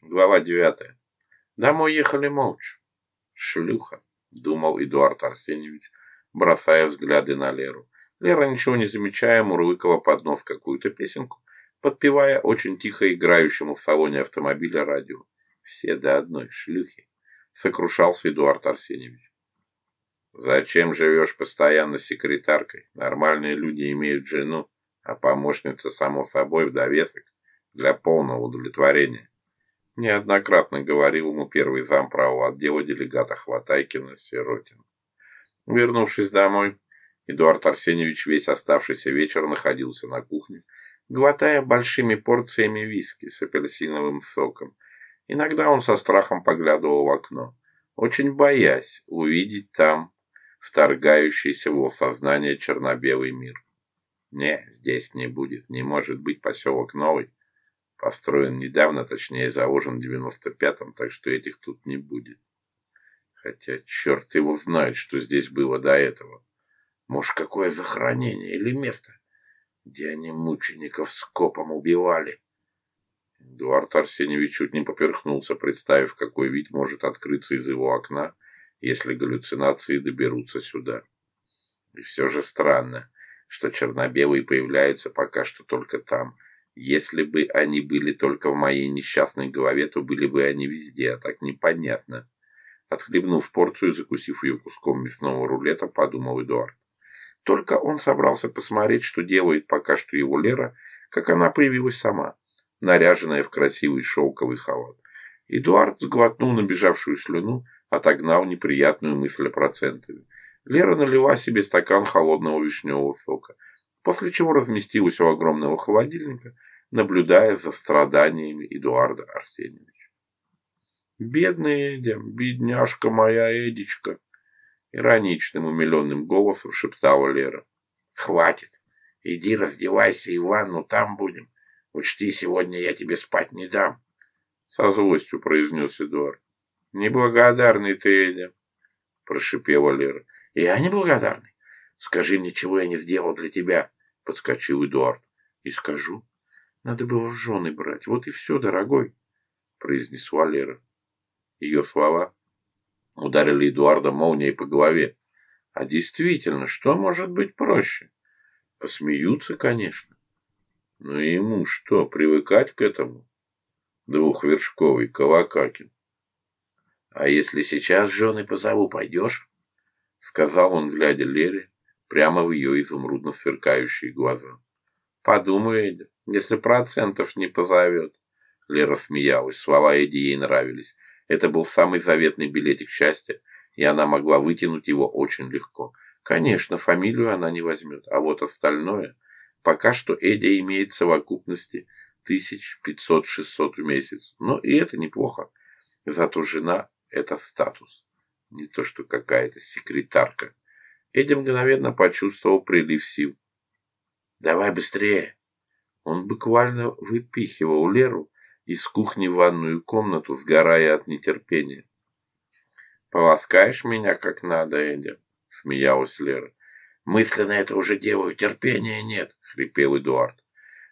Глава девятая. Домой ехали молча. Шлюха, думал Эдуард Арсеньевич, бросая взгляды на Леру. Лера, ничего не замечая, мурлыкала под нос какую-то песенку, подпевая очень тихо играющему в салоне автомобиля радио. Все до одной шлюхи, сокрушался Эдуард Арсеньевич. Зачем живешь постоянно секретаркой? Нормальные люди имеют жену, а помощница, само собой, в довесок для полного удовлетворения неоднократно говорил ему первый замправа отдела делегата Хватайкина Сиротин. Вернувшись домой, Эдуард Арсеньевич весь оставшийся вечер находился на кухне, глотая большими порциями виски с апельсиновым соком. Иногда он со страхом поглядывал в окно, очень боясь увидеть там вторгающийся в его сознание черно-белый мир. Не, здесь не будет, не может быть поселок новый построен недавно, точнее заложен в 95-м, так что этих тут не будет. Хотя черт его знает, что здесь было до этого. Может, какое захоронение или место, где они мучеников скопом убивали. Эдуард Арсеньевич чуть не поперхнулся, представив, какой вид может открыться из его окна, если галлюцинации доберутся сюда. И все же странно, что черно-белые появляются пока что только там, если бы они были только в моей несчастной голове, то были бы они везде, а так непонятно. Отхлебнув порцию и закусив ее куском мясного рулета, подумал Эдуард. Только он собрался посмотреть, что делает пока что его Лера, как она появилась сама, наряженная в красивый шелковый халат. Эдуард сглотнул набежавшую слюну, отогнал неприятную мысль о процентове. Лера налила себе стакан холодного вишневого сока, после чего разместилась у огромного холодильника – наблюдая за страданиями Эдуарда Арсеньевича. «Бедный Эдя, бедняжка моя Эдичка!» Ироничным умиленным голосом шептала Лера. «Хватит! Иди раздевайся и ванну там будем. Учти, сегодня я тебе спать не дам!» Со злостью произнес Эдуард. «Неблагодарный ты, Эдя!» Прошипела Лера. «Я неблагодарный? Скажи мне, чего я не сделал для тебя?» Подскочил Эдуард. «И скажу. Надо было в жены брать. Вот и все, дорогой, — произнесла Лера. Ее слова ударили Эдуарда молнией по голове. А действительно, что может быть проще? Посмеются, конечно. Но ему что, привыкать к этому? Двухвершковый кавакакин. А если сейчас жены позову, пойдешь? Сказал он, глядя Лере прямо в ее изумрудно сверкающие глаза подумает, если процентов не позовет. Лера смеялась, слова Эдди ей нравились. Это был самый заветный билетик счастья, и она могла вытянуть его очень легко. Конечно, фамилию она не возьмет, а вот остальное... Пока что Эдди имеет в совокупности 1500-600 в месяц. Но и это неплохо. Зато жена – это статус. Не то что какая-то секретарка. Эдди мгновенно почувствовал прилив сил. Давай быстрее!» Он буквально выпихивал Леру из кухни в ванную комнату, сгорая от нетерпения. «Поласкаешь меня как надо, Эдя?» — смеялась Лера. «Мысленно это уже делаю, терпения нет!» — хрипел Эдуард.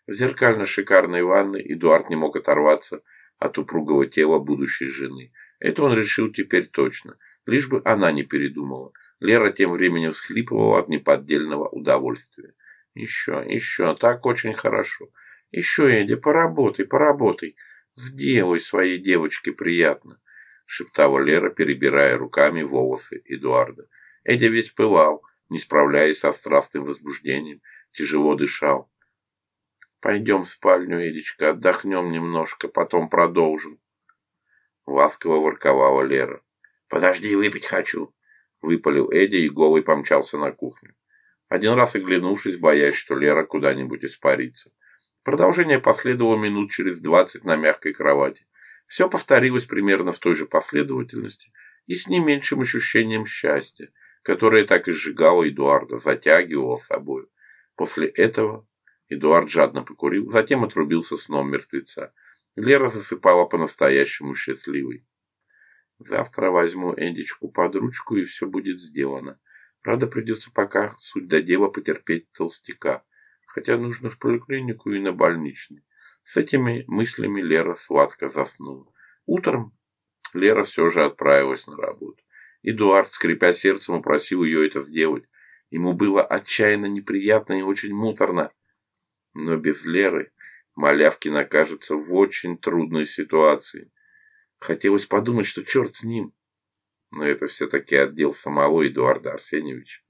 В зеркально-шикарной ванной Эдуард не мог оторваться от упругого тела будущей жены. Это он решил теперь точно, лишь бы она не передумала. Лера тем временем всхлипывала от неподдельного удовольствия. Еще, еще, так очень хорошо. Еще, Эдди, поработай, поработай. Сделай своей девочке приятно, шептала Лера, перебирая руками волосы Эдуарда. Эдди весь пылал, не справляясь со страстным возбуждением, тяжело дышал. Пойдем в спальню, Эдичка, отдохнем немножко, потом продолжим. Ласково ворковала Лера. Подожди, выпить хочу, выпалил Эдди и голый помчался на кухню. Один раз оглянувшись, боясь, что Лера куда-нибудь испарится. Продолжение последовало минут через двадцать на мягкой кровати. Все повторилось примерно в той же последовательности и с не меньшим ощущением счастья, которое так и сжигало Эдуарда, затягивало собой. После этого Эдуард жадно покурил, затем отрубился сном мертвеца. Лера засыпала по-настоящему счастливой. «Завтра возьму Эндичку под ручку, и все будет сделано», Правда, придется пока суть до дела потерпеть толстяка, хотя нужно в поликлинику и на больничный. С этими мыслями Лера сладко заснула. Утром Лера все же отправилась на работу. Эдуард, скрипя сердцем, упросил ее это сделать. Ему было отчаянно неприятно и очень муторно. Но без Леры Малявкин окажется в очень трудной ситуации. Хотелось подумать, что черт с ним но это все-таки отдел самого Эдуарда Арсеньевича.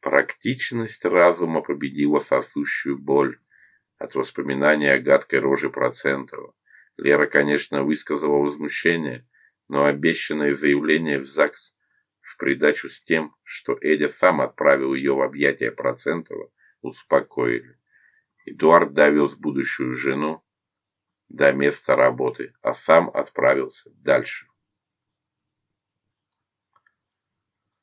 Практичность разума победила сосущую боль от воспоминания о гадкой роже Процентова. Лера, конечно, высказала возмущение, но обещанное заявление в ЗАГС в придачу с тем, что Эдя сам отправил ее в объятия Процентова, успокоили. Эдуард довез будущую жену до места работы, а сам отправился дальше.